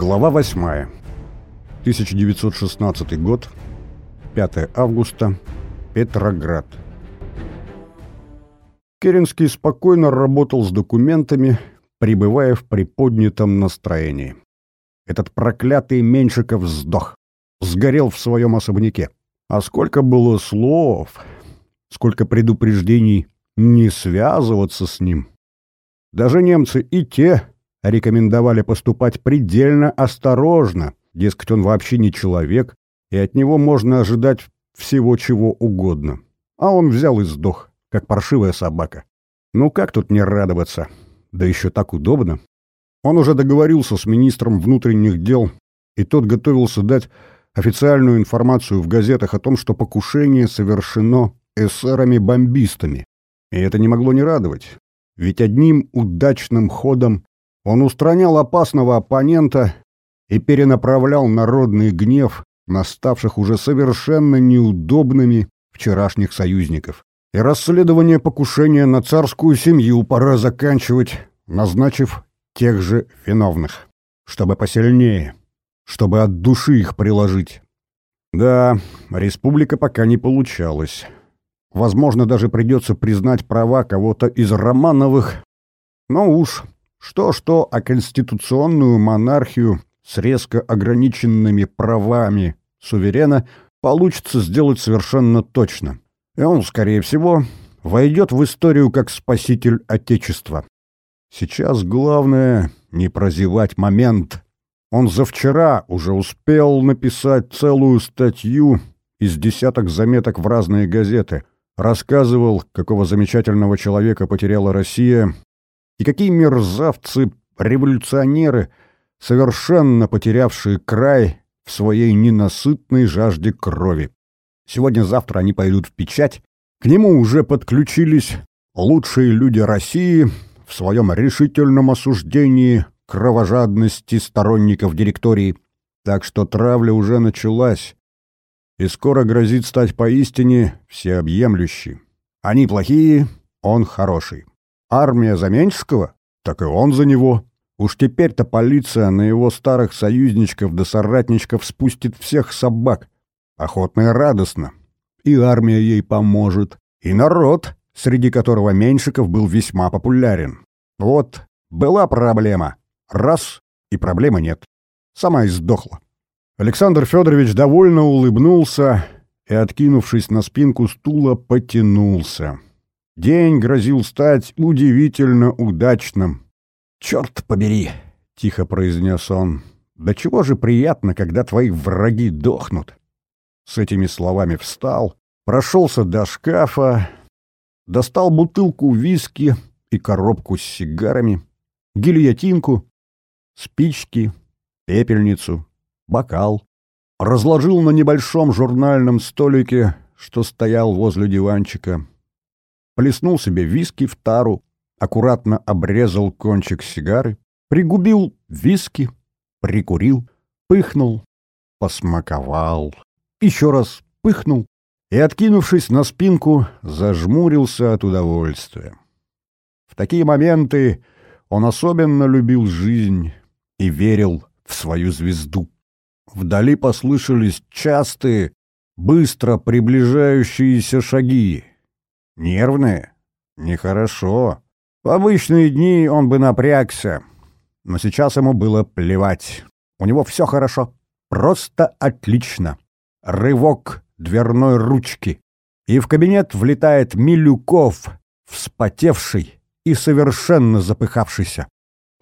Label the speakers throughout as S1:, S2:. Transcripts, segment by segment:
S1: Глава 8. 1916 год. 5 августа. Петроград. Керенский спокойно работал с документами, пребывая в приподнятом настроении. Этот проклятый Меньшиков сдох, сгорел в своем особняке. А сколько было слов, сколько предупреждений не связываться с ним. Даже немцы и те рекомендовали поступать предельно осторожно, дескать, он вообще не человек, и от него можно ожидать всего чего угодно. А он взял и сдох, как паршивая собака. Ну как тут не радоваться? Да еще так удобно. Он уже договорился с министром внутренних дел, и тот готовился дать официальную информацию в газетах о том, что покушение совершено эсерами-бомбистами. И это не могло не радовать, ведь одним удачным ходом он устранял опасного оппонента и перенаправлял народный гнев на ставших уже совершенно неудобными вчерашних союзников. И расследование покушения на царскую семью пора заканчивать, назначив тех же виновных, чтобы посильнее, чтобы от души их приложить. Да, республика пока не получалась. Возможно, даже придется признать права кого-то из Романовых, но уж что-что, а конституционную монархию с резко ограниченными правами суверена получится сделать совершенно точно. И он, скорее всего, войдет в историю как спаситель Отечества. Сейчас главное не прозевать момент. Он за вчера уже успел написать целую статью из десяток заметок в разные газеты. Рассказывал, какого замечательного человека потеряла Россия, и какие мерзавцы, революционеры, совершенно потерявшие край в своей ненасытной жажде крови. Сегодня-завтра они пойдут в печать. К нему уже подключились лучшие люди России в своем решительном осуждении кровожадности сторонников директории. Так что травля уже началась, и скоро грозит стать поистине всеобъемлющей. Они плохие, он хороший. Армия Заменческого? Так и он за него. Уж теперь-то полиция на его старых союзничков да соратничков спустит всех собак. Охотно и радостно. И армия ей поможет. И народ, среди которого Меньшиков был весьма популярен. Вот, была проблема. Раз, и проблемы нет. Сама и сдохла. Александр Федорович довольно улыбнулся и, откинувшись на спинку стула, потянулся. День грозил стать удивительно удачным. «Черт побери!» — тихо произнес он. «Да чего же приятно, когда твои враги дохнут!» С этими словами встал, прошелся до шкафа, достал бутылку виски и коробку с сигарами, гильотинку, спички, пепельницу, бокал, разложил на небольшом журнальном столике, что стоял возле диванчика, плеснул себе виски в тару, аккуратно обрезал кончик сигары, пригубил виски, прикурил, пыхнул, посмаковал, еще раз пыхнул и, откинувшись на спинку, зажмурился от удовольствия. В такие моменты он особенно любил жизнь и верил в свою звезду. Вдали послышались частые, быстро приближающиеся шаги. Нервные? Нехорошо. В обычные дни он бы напрягся, но сейчас ему было плевать. У него все хорошо. Просто отлично. Рывок дверной ручки. И в кабинет влетает Милюков, вспотевший и совершенно запыхавшийся.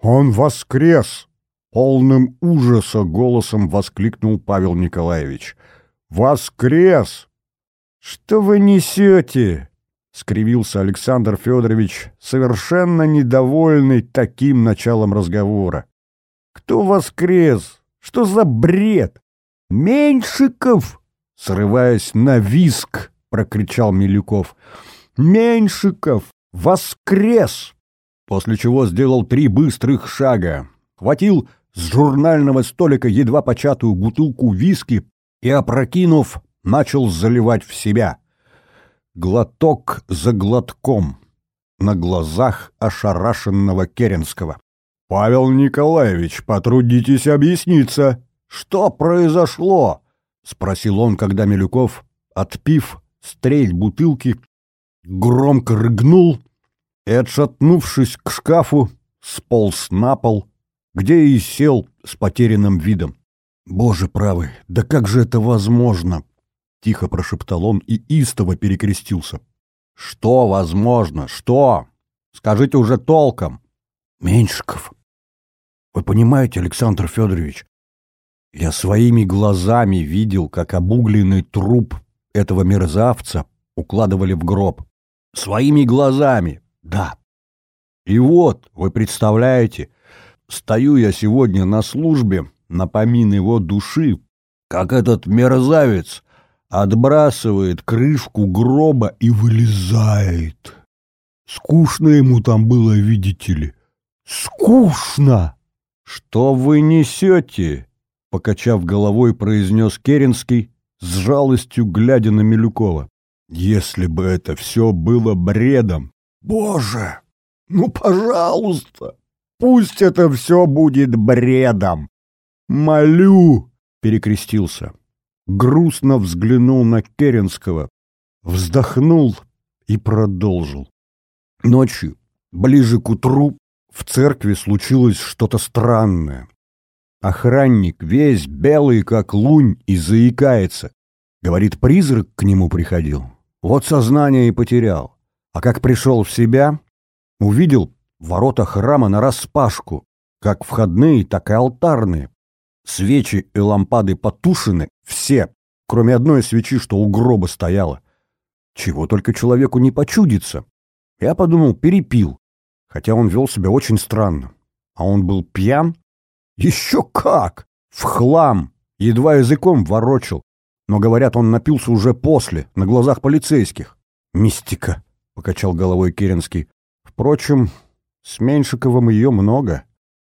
S1: «Он воскрес!» — полным ужаса голосом воскликнул Павел Николаевич. «Воскрес!» «Что вы несете?» — скривился Александр Федорович, совершенно недовольный таким началом разговора. «Кто воскрес? Что за бред? Меньшиков!» Срываясь на виск, прокричал Милюков. «Меньшиков! Воскрес!» После чего сделал три быстрых шага. Хватил с журнального столика едва початую бутылку виски и, опрокинув, начал заливать в себя — глоток за глотком, на глазах ошарашенного Керенского. «Павел Николаевич, потрудитесь объясниться. Что произошло?» — спросил он, когда Милюков, отпив стрель бутылки, громко рыгнул и, отшатнувшись к шкафу, сполз на пол, где и сел с потерянным видом. «Боже правый, да как же это возможно?» — тихо прошептал он и истово перекрестился. «Что возможно? Что? Скажите уже толком!» «Меньшиков, вы понимаете, Александр Федорович, я своими глазами видел, как обугленный труп этого мерзавца укладывали в гроб. Своими глазами, да. И вот, вы представляете, стою я сегодня на службе на его души, как этот мерзавец отбрасывает крышку гроба и вылезает. Скучно ему там было, видите ли. Скучно! Что вы несете? Покачав головой, произнес Керенский, с жалостью глядя на Милюкова. Если бы это все было бредом. Боже! Ну, пожалуйста! Пусть это все будет бредом! «Молю!» — перекрестился. Грустно взглянул на Керенского, вздохнул и продолжил. Ночью, ближе к утру, в церкви случилось что-то странное. Охранник весь белый, как лунь, и заикается. Говорит, призрак к нему приходил. Вот сознание и потерял. А как пришел в себя, увидел ворота храма нараспашку, как входные, так и алтарные. Свечи и лампады потушены, все, кроме одной свечи, что у гроба стояла. Чего только человеку не почудится. Я подумал, перепил, хотя он вел себя очень странно. А он был пьян? Еще как! В хлам! Едва языком ворочил. Но, говорят, он напился уже после, на глазах полицейских. Мистика, — покачал головой Керенский. Впрочем, с Меньшиковым ее много.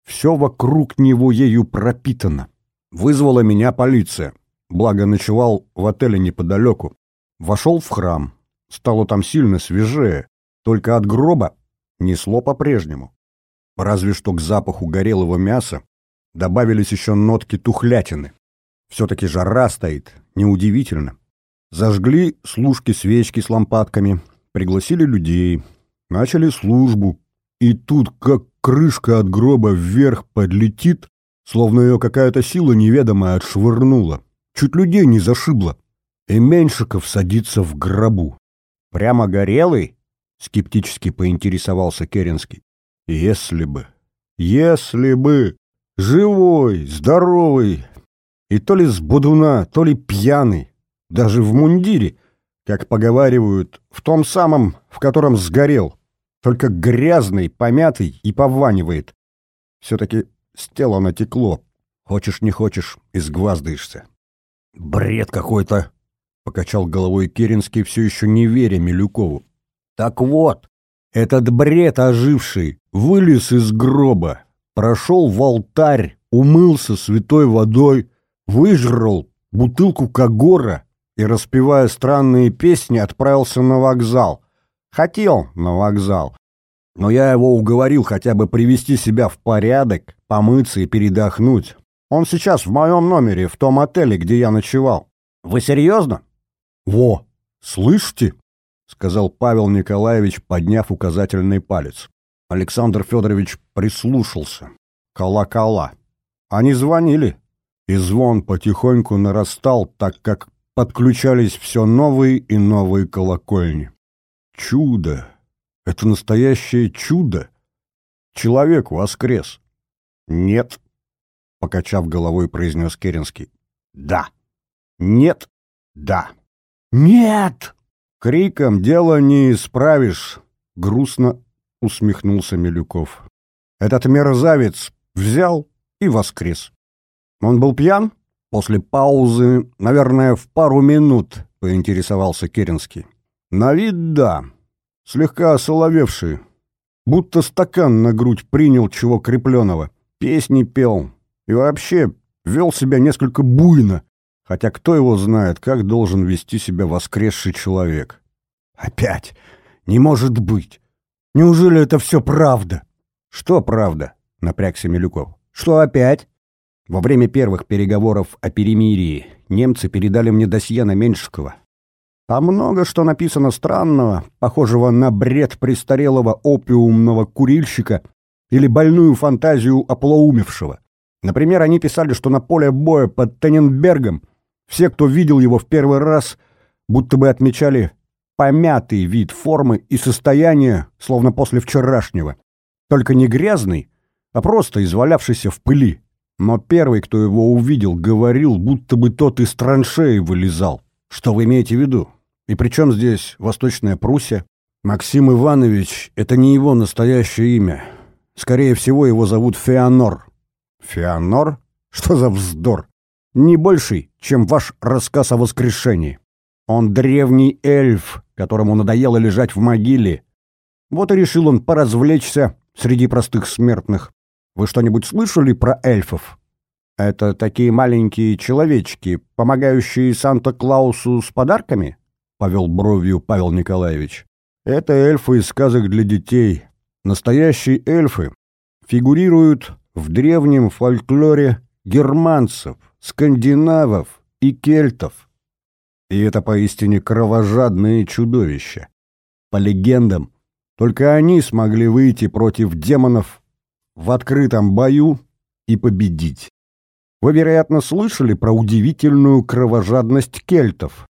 S1: Все вокруг него ею пропитано. Вызвала меня полиция. Благо ночевал в отеле неподалеку. Вошел в храм. Стало там сильно свежее. Только от гроба несло по-прежнему. Разве что к запаху горелого мяса добавились еще нотки тухлятины. Все-таки жара стоит, неудивительно. Зажгли служки свечки с лампадками, пригласили людей, начали службу. И тут, как крышка от гроба вверх подлетит, словно ее какая-то сила неведомая отшвырнула. Чуть людей не зашибла. И Меньшиков садится в гробу. «Прямо горелый?» — скептически поинтересовался Керенский. «Если бы, если бы! Живой, здоровый! И то ли с будуна, то ли пьяный, даже в мундире, как поговаривают, в том самом, в котором сгорел только грязный, помятый и пованивает. Все-таки с тела натекло. Хочешь, не хочешь, изгваздаешься. Бред какой-то, — покачал головой Керенский, все еще не веря Милюкову. Так вот, этот бред оживший вылез из гроба, прошел в алтарь, умылся святой водой, выжрал бутылку Кагора и, распевая странные песни, отправился на вокзал. Хотел на вокзал. Но я его уговорил хотя бы привести себя в порядок, помыться и передохнуть. Он сейчас в моем номере, в том отеле, где я ночевал. Вы серьезно? Во, слышите? Сказал Павел Николаевич, подняв указательный палец. Александр Федорович прислушался. Колокола. Они звонили. И звон потихоньку нарастал, так как подключались все новые и новые колокольни. Чудо! Это настоящее чудо! Человек воскрес. Нет, покачав головой, произнес Керенский. Да. Нет. Да. Нет! Криком дело не исправишь, грустно усмехнулся Милюков. Этот мерзавец взял и воскрес. Он был пьян? После паузы, наверное, в пару минут, поинтересовался Керенский. На вид да, слегка осоловевший, будто стакан на грудь принял чего крепленого, песни пел и вообще вел себя несколько буйно, хотя кто его знает, как должен вести себя воскресший человек. Опять! Не может быть! Неужели это все правда? Что правда? напрягся Милюков. «Что опять?» «Во время первых переговоров о перемирии немцы передали мне досье на Меньшикова. А много что написано странного, похожего на бред престарелого опиумного курильщика или больную фантазию оплоумевшего. Например, они писали, что на поле боя под Тенненбергом все, кто видел его в первый раз, будто бы отмечали помятый вид формы и состояние, словно после вчерашнего. Только не грязный, а просто извалявшийся в пыли. Но первый, кто его увидел, говорил, будто бы тот из траншеи вылезал. Что вы имеете в виду? И при чем здесь Восточная Пруссия? Максим Иванович — это не его настоящее имя. Скорее всего, его зовут Феонор. Феонор? Что за вздор? Не больший, чем ваш рассказ о воскрешении. Он древний эльф, которому надоело лежать в могиле. Вот и решил он поразвлечься среди простых смертных. Вы что-нибудь слышали про эльфов? Это такие маленькие человечки, помогающие Санта-Клаусу с подарками? Повел бровью Павел Николаевич. Это эльфы из сказок для детей. Настоящие эльфы фигурируют в древнем фольклоре германцев, скандинавов и кельтов. И это поистине кровожадные чудовища. По легендам, только они смогли выйти против демонов в открытом бою и победить. Вы, вероятно, слышали про удивительную кровожадность кельтов.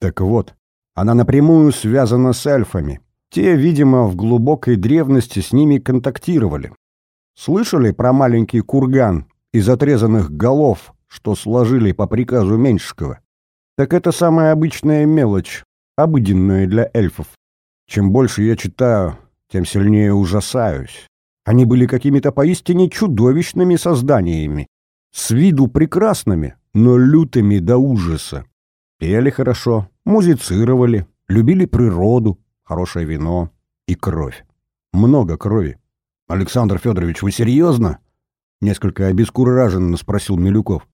S1: Так вот, она напрямую связана с эльфами. Те, видимо, в глубокой древности с ними контактировали. Слышали про маленький курган из отрезанных голов, что сложили по приказу Меньшикова? Так это самая обычная мелочь, обыденная для эльфов. Чем больше я читаю, тем сильнее ужасаюсь. Они были какими-то поистине чудовищными созданиями. С виду прекрасными, но лютыми до ужаса. Пели хорошо, музицировали, любили природу, хорошее вино и кровь. Много крови. «Александр Федорович, вы серьезно?» Несколько обескураженно спросил Милюков.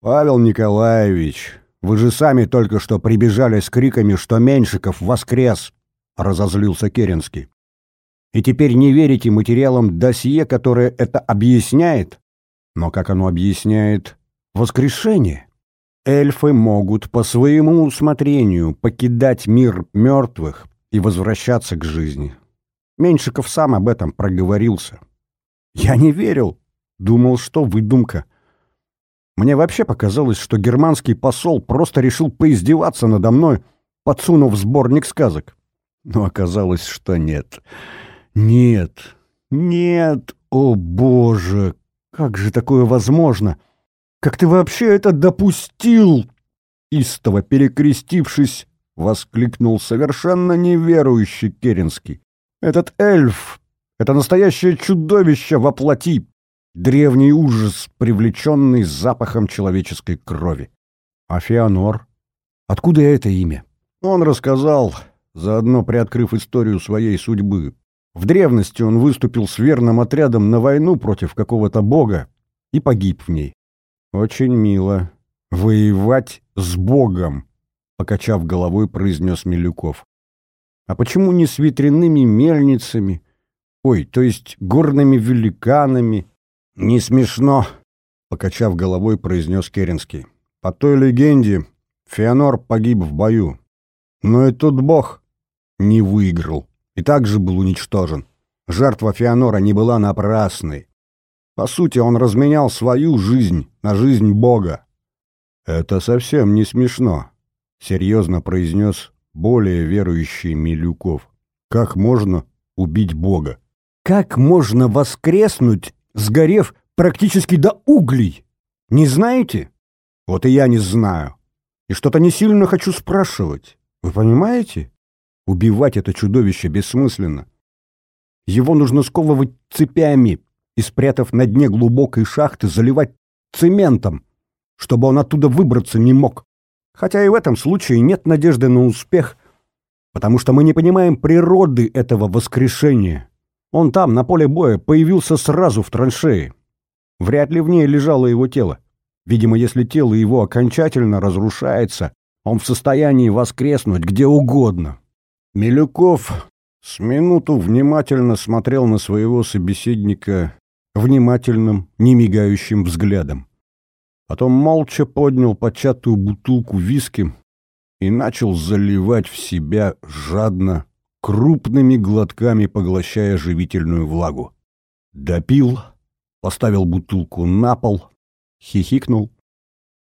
S1: «Павел Николаевич, вы же сами только что прибежали с криками, что Меньшиков воскрес!» — разозлился Керенский. «И теперь не верите материалам досье, которое это объясняет? Но как оно объясняет воскрешение? Эльфы могут по своему усмотрению покидать мир мертвых и возвращаться к жизни. Меньшиков сам об этом проговорился. Я не верил, думал, что выдумка. Мне вообще показалось, что германский посол просто решил поиздеваться надо мной, подсунув сборник сказок. Но оказалось, что нет. Нет, нет, о боже, как же такое возможно? Как ты вообще это допустил? Истово перекрестившись, воскликнул совершенно неверующий Керенский. Этот эльф — это настоящее чудовище во плоти, древний ужас, привлеченный запахом человеческой крови. А Феонор? Откуда это имя? Он рассказал, заодно приоткрыв историю своей судьбы. В древности он выступил с верным отрядом на войну против какого-то бога и погиб в ней. Очень мило. Воевать с богом, покачав головой, произнес Милюков. А почему не с ветряными мельницами? Ой, то есть горными великанами? Не смешно, покачав головой, произнес Керенский. По той легенде, Феонор погиб в бою. Но и тот бог не выиграл и также был уничтожен. Жертва Феонора не была напрасной. По сути, он разменял свою жизнь на жизнь бога. «Это совсем не смешно», — серьезно произнес более верующий Милюков. Как можно убить Бога? Как можно воскреснуть, сгорев практически до углей? Не знаете? Вот и я не знаю. И что-то не сильно хочу спрашивать. Вы понимаете? Убивать это чудовище бессмысленно. Его нужно сковывать цепями и, спрятав на дне глубокой шахты, заливать цементом, чтобы он оттуда выбраться не мог. Хотя и в этом случае нет надежды на успех, потому что мы не понимаем природы этого воскрешения. Он там, на поле боя, появился сразу в траншее. Вряд ли в ней лежало его тело. Видимо, если тело его окончательно разрушается, он в состоянии воскреснуть где угодно. Милюков с минуту внимательно смотрел на своего собеседника внимательным, немигающим взглядом. Потом молча поднял початую бутылку виски и начал заливать в себя жадно, крупными глотками поглощая живительную влагу. Допил, поставил бутылку на пол, хихикнул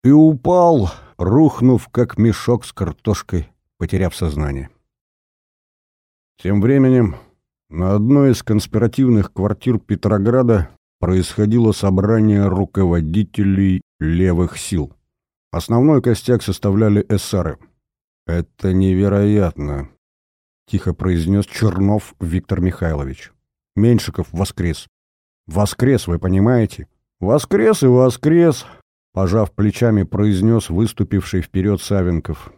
S1: и упал, рухнув, как мешок с картошкой, потеряв сознание. Тем временем на одной из конспиративных квартир Петрограда происходило собрание руководителей левых сил. Основной костяк составляли эсеры. «Это невероятно», — тихо произнес Чернов Виктор Михайлович. «Меньшиков воскрес». «Воскрес, вы понимаете?» «Воскрес и воскрес», — пожав плечами, произнес выступивший вперед Савенков.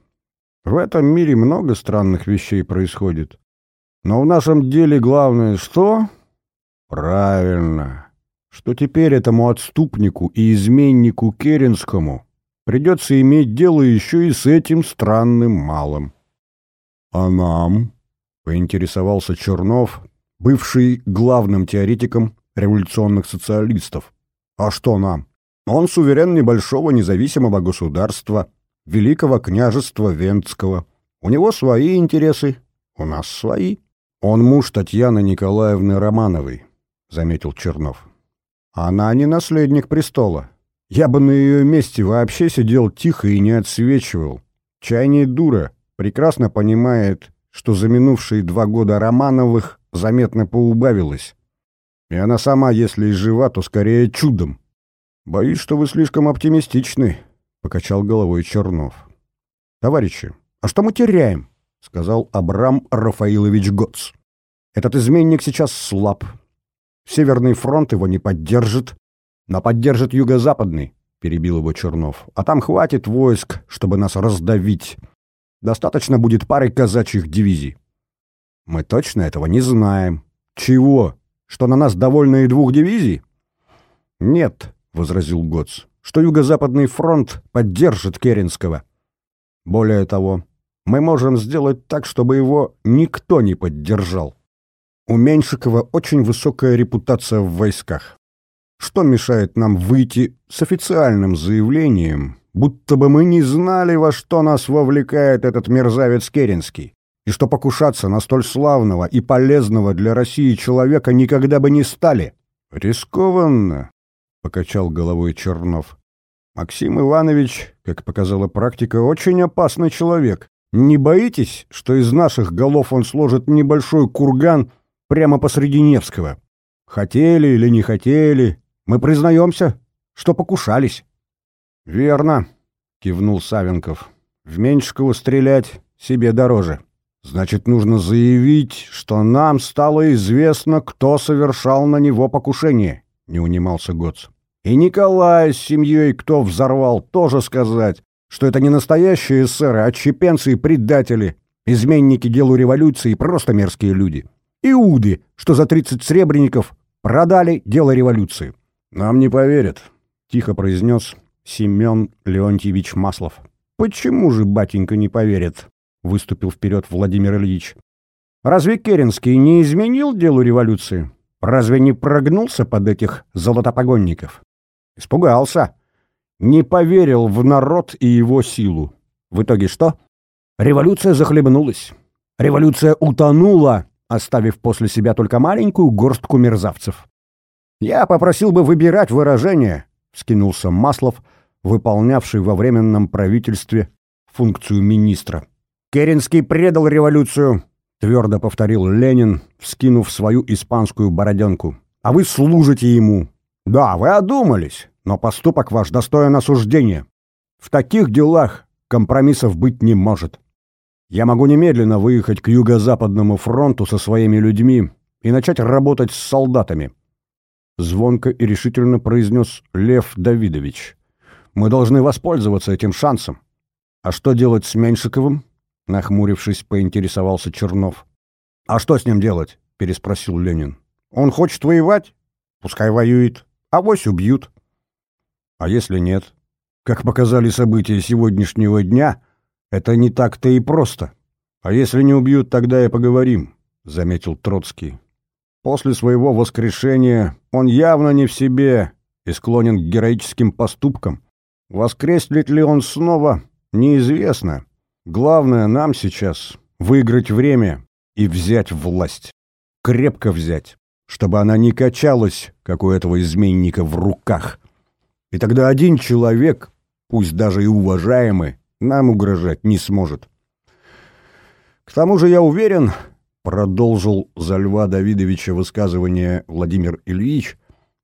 S1: «В этом мире много странных вещей происходит. Но в нашем деле главное что? Правильно, что теперь этому отступнику и изменнику Керенскому придется иметь дело еще и с этим странным малым. А нам? Поинтересовался Чернов, бывший главным теоретиком революционных социалистов. А что нам? Он суверен небольшого независимого государства, великого княжества Вентского. У него свои интересы, у нас свои. «Он муж Татьяны Николаевны Романовой», — заметил Чернов. «Она не наследник престола. Я бы на ее месте вообще сидел тихо и не отсвечивал. Чай не дура, прекрасно понимает, что за минувшие два года Романовых заметно поубавилось. И она сама, если и жива, то скорее чудом. Боюсь, что вы слишком оптимистичны», — покачал головой Чернов. «Товарищи, а что мы теряем?» — сказал Абрам Рафаилович Гоц. «Этот изменник сейчас слаб. Северный фронт его не поддержит, но поддержит юго-западный», — перебил его Чернов. «А там хватит войск, чтобы нас раздавить. Достаточно будет пары казачьих дивизий». «Мы точно этого не знаем». «Чего? Что на нас довольно и двух дивизий?» «Нет», — возразил Гоц, — «что юго-западный фронт поддержит Керенского. Более того, мы можем сделать так, чтобы его никто не поддержал. У Меньшикова очень высокая репутация в войсках. Что мешает нам выйти с официальным заявлением, будто бы мы не знали, во что нас вовлекает этот мерзавец Керенский, и что покушаться на столь славного и полезного для России человека никогда бы не стали? Рискованно, — покачал головой Чернов. Максим Иванович, как показала практика, очень опасный человек. Не боитесь, что из наших голов он сложит небольшой курган прямо посреди Невского? Хотели или не хотели, мы признаемся, что покушались. — Верно, — кивнул Савенков. — В Меньшикова стрелять себе дороже. Значит, нужно заявить, что нам стало известно, кто совершал на него покушение, — не унимался Гоц. И Николай с семьей, кто взорвал, тоже сказать, что это не настоящие эсеры, а чепенцы и предатели, изменники делу революции и просто мерзкие люди. Иуды, что за 30 сребреников продали дело революции. «Нам не поверят», — тихо произнес Семен Леонтьевич Маслов. «Почему же батенька не поверит?» — выступил вперед Владимир Ильич. «Разве Керенский не изменил делу революции? Разве не прогнулся под этих золотопогонников? Испугался не поверил в народ и его силу. В итоге что? Революция захлебнулась. Революция утонула, оставив после себя только маленькую горстку мерзавцев. «Я попросил бы выбирать выражение», — вскинулся Маслов, выполнявший во временном правительстве функцию министра. «Керенский предал революцию», — твердо повторил Ленин, вскинув свою испанскую бороденку. «А вы служите ему. Да, вы одумались но поступок ваш достоин осуждения. В таких делах компромиссов быть не может. Я могу немедленно выехать к юго-западному фронту со своими людьми и начать работать с солдатами. Звонко и решительно произнес Лев Давидович. Мы должны воспользоваться этим шансом. А что делать с Меньшиковым? Нахмурившись, поинтересовался Чернов. А что с ним делать? Переспросил Ленин. Он хочет воевать? Пускай воюет. Авось убьют. А если нет? Как показали события сегодняшнего дня, это не так-то и просто. А если не убьют, тогда и поговорим, — заметил Троцкий. После своего воскрешения он явно не в себе и склонен к героическим поступкам. Воскреснет ли он снова, неизвестно. Главное нам сейчас выиграть время и взять власть. Крепко взять, чтобы она не качалась, как у этого изменника в руках. И тогда один человек, пусть даже и уважаемый, нам угрожать не сможет. К тому же я уверен, продолжил за Льва Давидовича высказывание Владимир Ильич,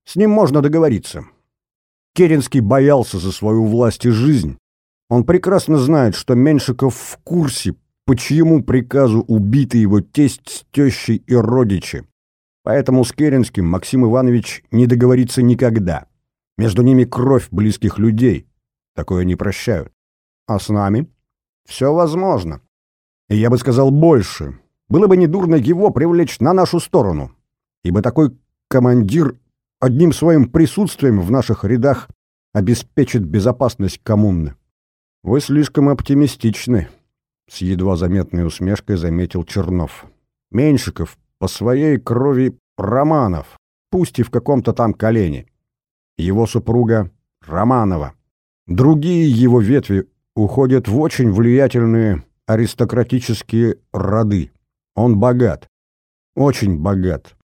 S1: с ним можно договориться. Керенский боялся за свою власть и жизнь. Он прекрасно знает, что Меншиков в курсе, по чьему приказу убиты его тесть с тещей и родичи. Поэтому с Керенским Максим Иванович не договорится никогда. Между ними кровь близких людей. Такое не прощают. А с нами? Все возможно. И я бы сказал больше. Было бы недурно его привлечь на нашу сторону. Ибо такой командир одним своим присутствием в наших рядах обеспечит безопасность коммуны. Вы слишком оптимистичны, с едва заметной усмешкой заметил Чернов. Меньшиков по своей крови Романов, пусть и в каком-то там колене его супруга Романова. Другие его ветви уходят в очень влиятельные аристократические роды. Он богат. Очень богат.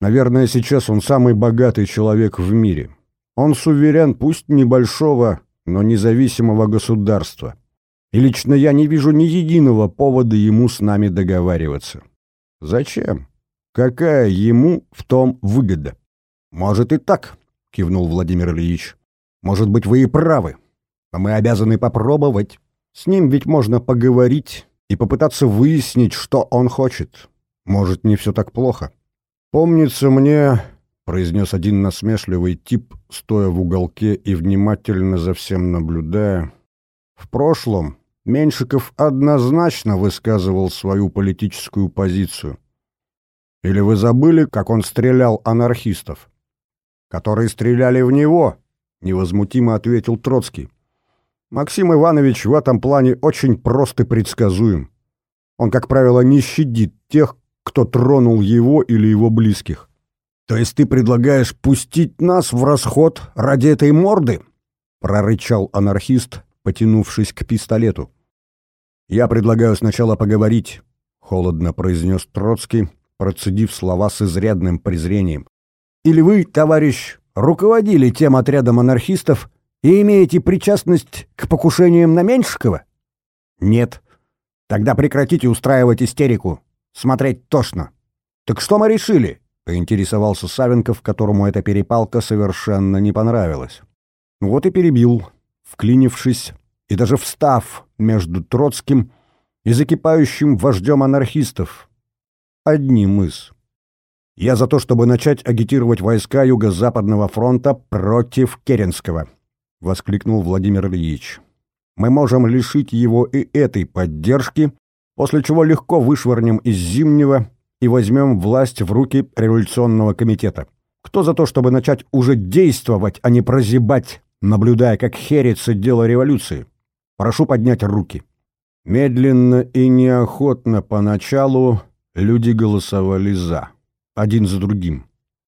S1: Наверное, сейчас он самый богатый человек в мире. Он суверен, пусть небольшого, но независимого государства. И лично я не вижу ни единого повода ему с нами договариваться. Зачем? Какая ему в том выгода? Может и так, кивнул Владимир Ильич. Может быть, вы и правы. Но мы обязаны попробовать. С ним ведь можно поговорить и попытаться выяснить, что он хочет. Может, не все так плохо. Помнится мне, произнес один насмешливый тип, стоя в уголке и внимательно за всем наблюдая. В прошлом Меньшиков однозначно высказывал свою политическую позицию. Или вы забыли, как он стрелял анархистов? которые стреляли в него, невозмутимо ответил Троцкий. Максим Иванович в этом плане очень прост и предсказуем. Он, как правило, не щадит тех, кто тронул его или его близких. То есть ты предлагаешь пустить нас в расход ради этой морды? прорычал анархист, потянувшись к пистолету. Я предлагаю сначала поговорить, холодно произнес Троцкий, процедив слова с изрядным презрением. Или вы, товарищ, руководили тем отрядом анархистов и имеете причастность к покушениям на Меньшикова? Нет. Тогда прекратите устраивать истерику. Смотреть тошно. Так что мы решили? Поинтересовался Савенков, которому эта перепалка совершенно не понравилась. Вот и перебил, вклинившись и даже встав между Троцким и закипающим вождем анархистов. Одним из. Я за то, чтобы начать агитировать войска Юго-Западного фронта против Керенского, воскликнул Владимир Ильич. Мы можем лишить его и этой поддержки, после чего легко вышвырнем из Зимнего и возьмем власть в руки революционного комитета. Кто за то, чтобы начать уже действовать, а не прозябать, наблюдая, как херится дело революции? Прошу поднять руки. Медленно и неохотно поначалу люди голосовали «за» один за другим.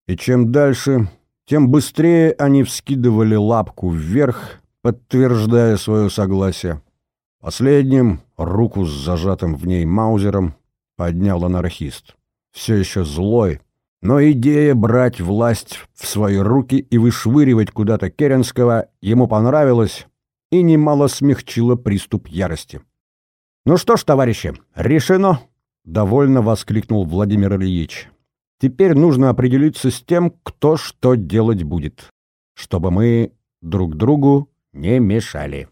S1: И чем дальше, тем быстрее они вскидывали лапку вверх, подтверждая свое согласие. Последним, руку с зажатым в ней маузером, поднял анархист. Все еще злой, но идея брать власть в свои руки и вышвыривать куда-то Керенского ему понравилась и немало смягчила приступ ярости. «Ну что ж, товарищи, решено!» — довольно воскликнул Владимир Ильич. Теперь нужно определиться с тем, кто что делать будет, чтобы мы друг другу не мешали.